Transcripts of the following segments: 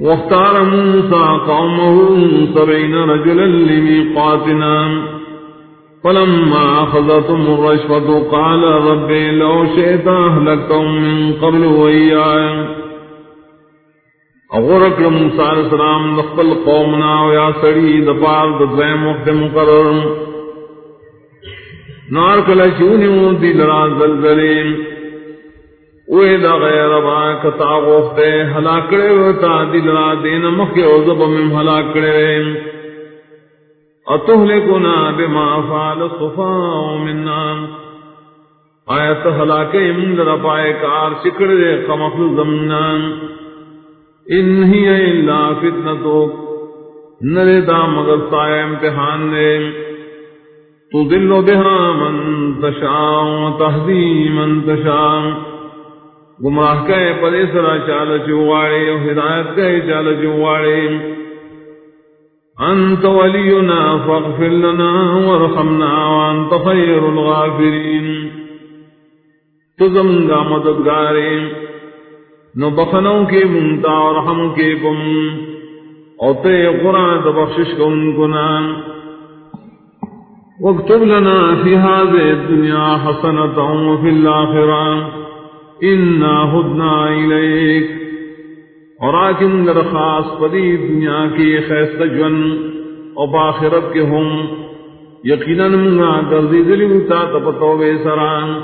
واختار موسى قومه سبعين رجلا لميقاتنا. فلما أخذتهم الرشفة قال ربي لو شئت أهلكتهم من قبل وإياي. اغرق موسى عليه السلام دخل قومنا ويا سري دفار دفعين وقت مقرر. نار کلا چونی دل را زلزلیم وی دا غیر با کتا غفتے حلاکڑے وتا دل را دین مخی عذب من حلاکڑے اتہلکنا بما فعل الصفاء مننا آیت حلاکے من در پائے کار شکر دے قمخل زمنا۔ ان ہی الا فتنتو۔ نرے دا مگر سائے امتحان دے۔ تضل بها من تشاء وتهدي من تشاء۔ گمراہ کہے پدے سرا چال چواڑے ہدایت کہے چال چواڑے انت ولینا فاغفر لنا ورحمنا وانت خیر الغافرین۔ تزمگا مددگارے، نو بخنوں کے منتا اور ہم کے پم اور تے قرآن تبخشش کن کنان واكتب لنا في هذه الدنيا حسنة وفي الآخرة انا إنا هدنا إليك. وراكم درخاص پدی دنیا کی خیست جن اور باخرت کے ہم یقینا منگا گردی دلی تا تپتو بے سران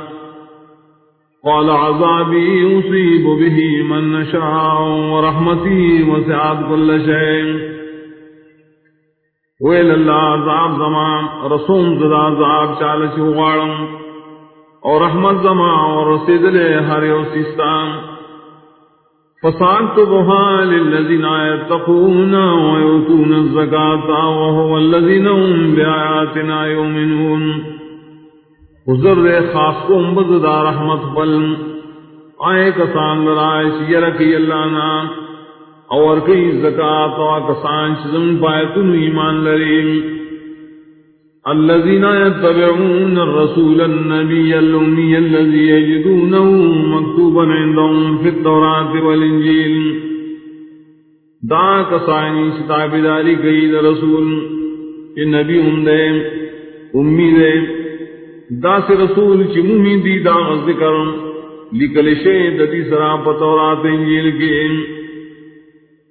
قال عذابي يصيب به من نشاء ورحمتي وسعت كل شيء. ویل اللہ عذاب زمان. رسوم زدا عذاب چال چوغارم اور رحمت زمان اور رسید لے ہر سیستان۔ فصاكتبها للذين يتقون ويؤتون الزكاة وهو الذين هم بآياتنا يؤمنون حضر دے خاص کو امبزدہ رحمت بل۔ آئے کسان لرائش یرکی اللہ نام۔ اور کئی زکات اور کسان چزم پایتن ایمان لریم۔ الذين يتبعون الرسول النبي الأمي الذي يجدونه مكتوبا عندهم في التوراة والإنجيل. دا کسانی ستاب داری گئی دا رسول کہ نبی ہم دے امی دے دا سے رسول چی ممی دی دا ذکر لکل شید دی سرا پتورات انجیل کے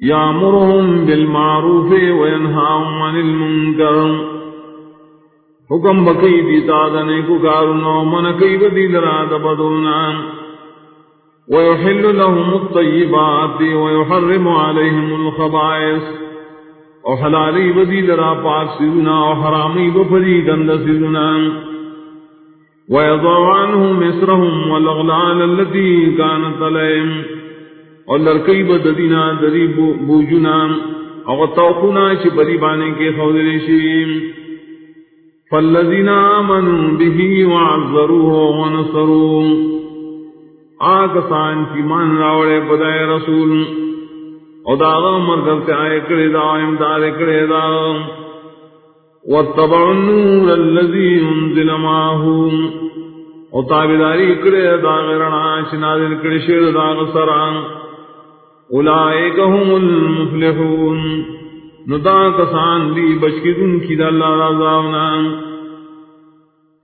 يامرهم بالمعروف وينهاهم عن المنكر حکم بکی دیتا دنے کو کارنو من کئی بدی لرا دبدونا ويحل لهم الطيبات ويحرم عليهم الخبائث. وحلالي بدی لرا پاک سیدنا وحرامی بفری گند سیدنا ويضع عنهم مصرهم والأغلال التي كانت عليهم اور لڑکئی ب دری بوجنا. اور توقنا چ بری بانے کے خودرے شیم فالذین آمنوا به وعذروه ونصروا آکسان کی مان راوڑے بدائے رسول. اور داغا مرکز سے آئے کڑے دا امدار کڑے دا. واتبعوا النور الذي انزل معه. اور تابداری کڑے دا غیرنا چنادر کڑے شیر دا غسران اولائک هم المفلحون. ندا کسان لی بچکی دن کی دا اللہ رضاونا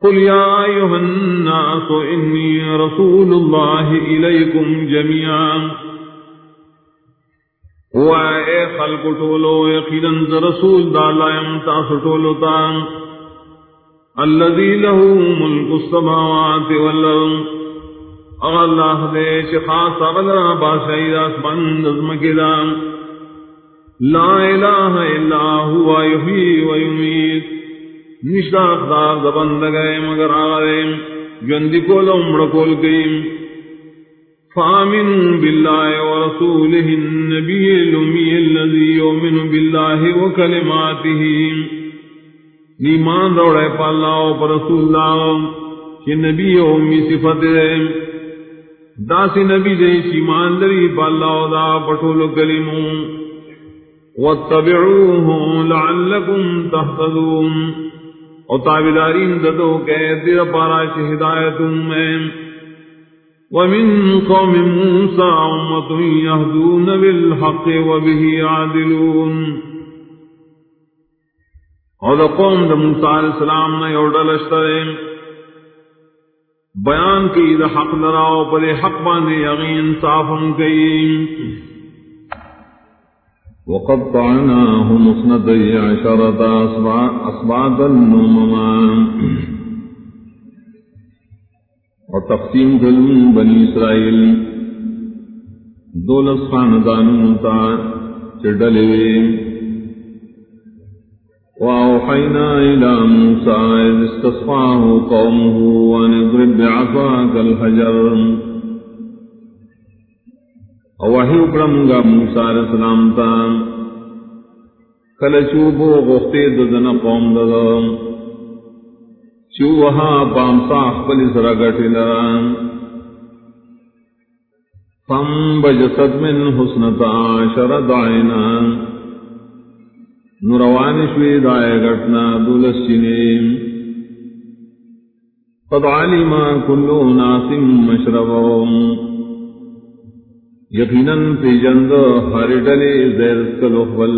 قل یا ایوہ الناس انی رسول اللہ الیکم جميعا وائے خلق ٹولو یقیدن رسول دا اللہ امتاس ٹولو تا. الذي له ملك السماوات والأرض اللہ دے خاص اغلا باشائی آسمان نظم کدا لا الہ الا ہوا یحیی و یمیت نشتا اقدار زبند گئے مگر آگئے جندی کول امڑ کول گئیم. فآمنوا بالله ورسوله النبي الأمي الذي يؤمن بالله وكلماته. نیمان دوڑے پا اللہ و پر رسول اللہ کہ نبی امی صفت دے داسی نبی دے شیمان لری پالا دا پٹول کلمو واتبعوه لعلكم تهتدون۔ اور تابدارین ددو کے دیر پارا چ ہدایت میں۔ ومن قوم موسى أمة يهدون بالحق وبه يعدلون اور قوم دا موسیٰ علیہ السلام نے یوڑا لشترے بیان کی دا حق لراو پر حق باندے یغی انصافم کی وقطعناهم اثنتي عشرة أصبعة نمما اور تقسیم ظلم بنی اسرائیل دولس خاندانوں تا چڈلے. وأوحينا إلى موسى إذ استصفاه قومه أن اضرب بعصاك الحجر. وحي اکرمگا موسى علیہ السلام تا کل چوبو غفتے ددن قوم ددن چوہا پامسا خپل سرا گٹی لران فم بجسد من حسنتا شرد عینا نروان شوی دائے گٹنا دولس چنیم قد علم کلو ناسم مشربهم. یقیناً پی جند ہر ڈلے زیر کلو خبل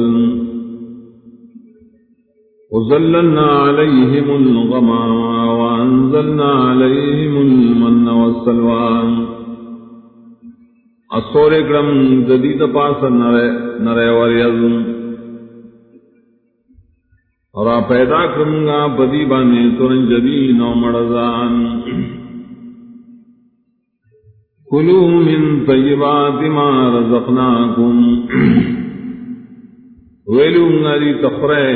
وظللنا عليهم الغمام وأنزلنا عليهم المن والسلوان۔ الصور اکرم جدید پاس نرے وریض اور پیدا کرنگا بدی بانے ترن جدین و مڑزان۔ کلو من طیبات ما رزقناکم ویلو نری تفرے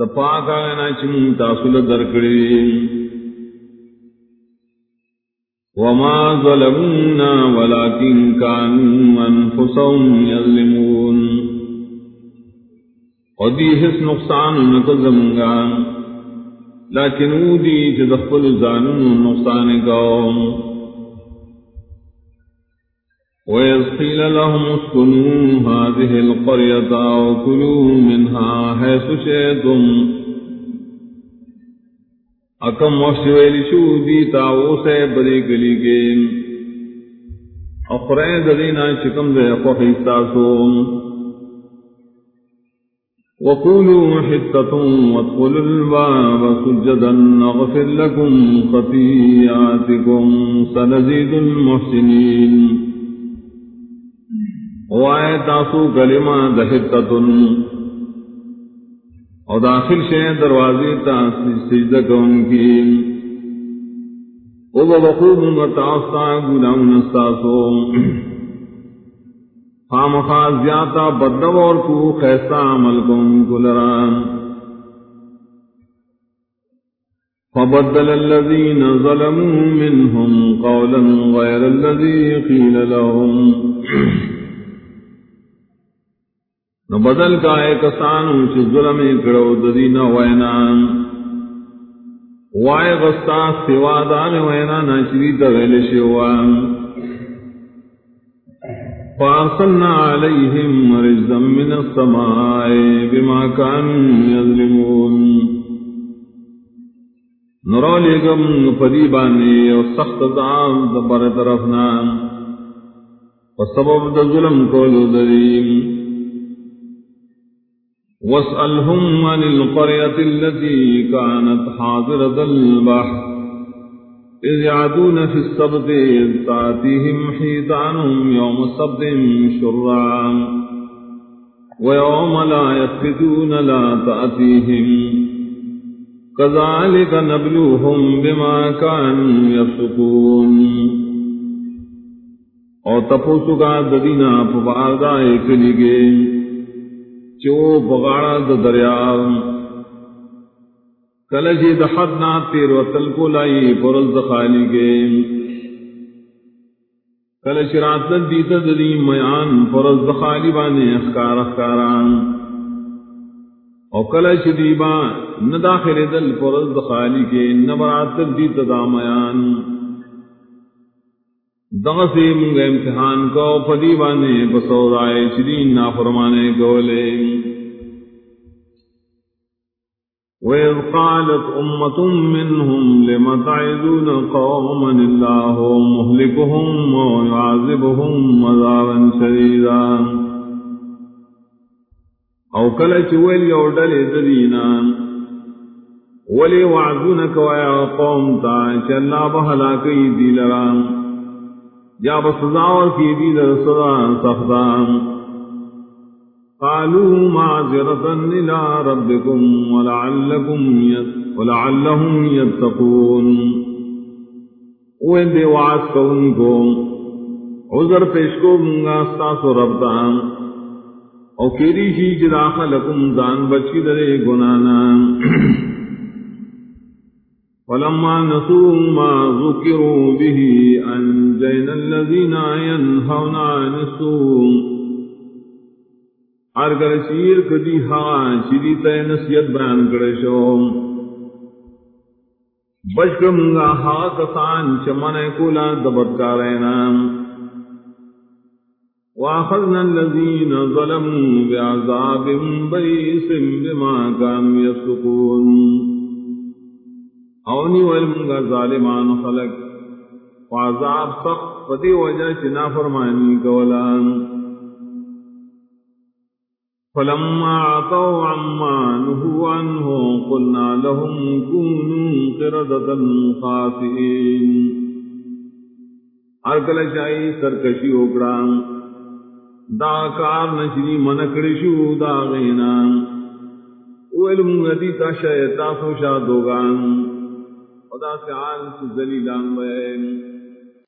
د پاک آنا چمون تاسول درکڑی وما ظلمونا ولكن كانوا انفسهم يظلمون قدی حس نقصان نکزمگا لیکن او دی جدخل زانون نقصان گاؤں وإذ قيل لهم اسكنوا هذه القرية وكلوا منها حيث شئتم. اکم وقت شو دی تاو سے بری گلی کے اخرین دلینا چکم دے خوخی وقولوا حتة وادخلوا الباب سجدا نغفر لكم خطيئاتكم سنزيد المحسنين. وائے تاسو کلمہ دہتتن اور داخل شے دروازے تا سجدہ کون کی۔ او بخوب متاستا گناون استاسو خام خاص زیادہ بدو اور کو خیستا عمل کون کلران فبدل الذين ظلموا منهم قولا غير الذي قيل لهم نو بدل کا اے کسانو چی ظلم کرو ددینا وینا۔ وائے غستا سوا دان وینا ناچری دویل شوان فارسلنا علیہم رجزا من السماء بما كانوا يظلمون نرو لگم پدی بانی او سخت دام دبر طرفنا۔ وسبب د ظلم کولو دریم واسألهم عن القرية التي كانت حاضرة البحر إذ يعدون في السبت إذ تأتيهم حيتانهم يوم السبت شرعا ويوم لا يسبتون لا تأتيهم كذلك نبلوهم بما كانوا يفسقون اور تپوسو کا ددینا پباردا ایک لگے چو بغاڑا د دریا کلجی د حد نا تیر و تل کو لائی پرز د خالی کے کلچ جی رات دیت دلی میان پرز د خالی بانے اخکار اخکاران۔ او کلچ جی دیبا نہ داخل دل پرز د خالی کے نہ برات دیت دا میان۔ دغه سے مونږ امتحان کو پدی باندې بسورای شرین نا فرمانے گولے۔ وإذ قالت أمة منهم لم تعذون قوما الله مهلكهم ويعذبهم عذابا شديدا۔ او کله چې ویل یو ډلې د دینا ولی وعدونک ویا قوم تا چې الله به هلاکي دی لرام یا به سزا ورکړي دی در سزا سخدان. قالوا معذرة إلى ربكم ولعلكم يت ولعلهم يتقون. وين دي وعد عذر پیش کو منگا استاسو ربتان او کیری شی جدا خلقم دان بچی درے گنانا. فلما نسوا ما ذكروا به أنجينا الذين ينهون عن السوء. ارگر شیر کدی ہاں شری تے نصیحت بیان کرے شو. بشکم گا ہا کسان چمن کولا دبتکارینا واخذنا الذين ظلموا بعذاب بئيس بما كانوا يفسقون. اونی ولمگا ظالمان خلق. وعذاب سخت پتی وجہ چنا فرمانی کولان فلما عطوا عما نهوا عنه قلنا لهم كونوا قردة خاسئين. ارکل شائی سرکشی اکڑا دا کار نشری منکڑی شو دا غینا اویل منگتی تا شیطا سوشا دوگان. خدا سے آن سو زلیلان بین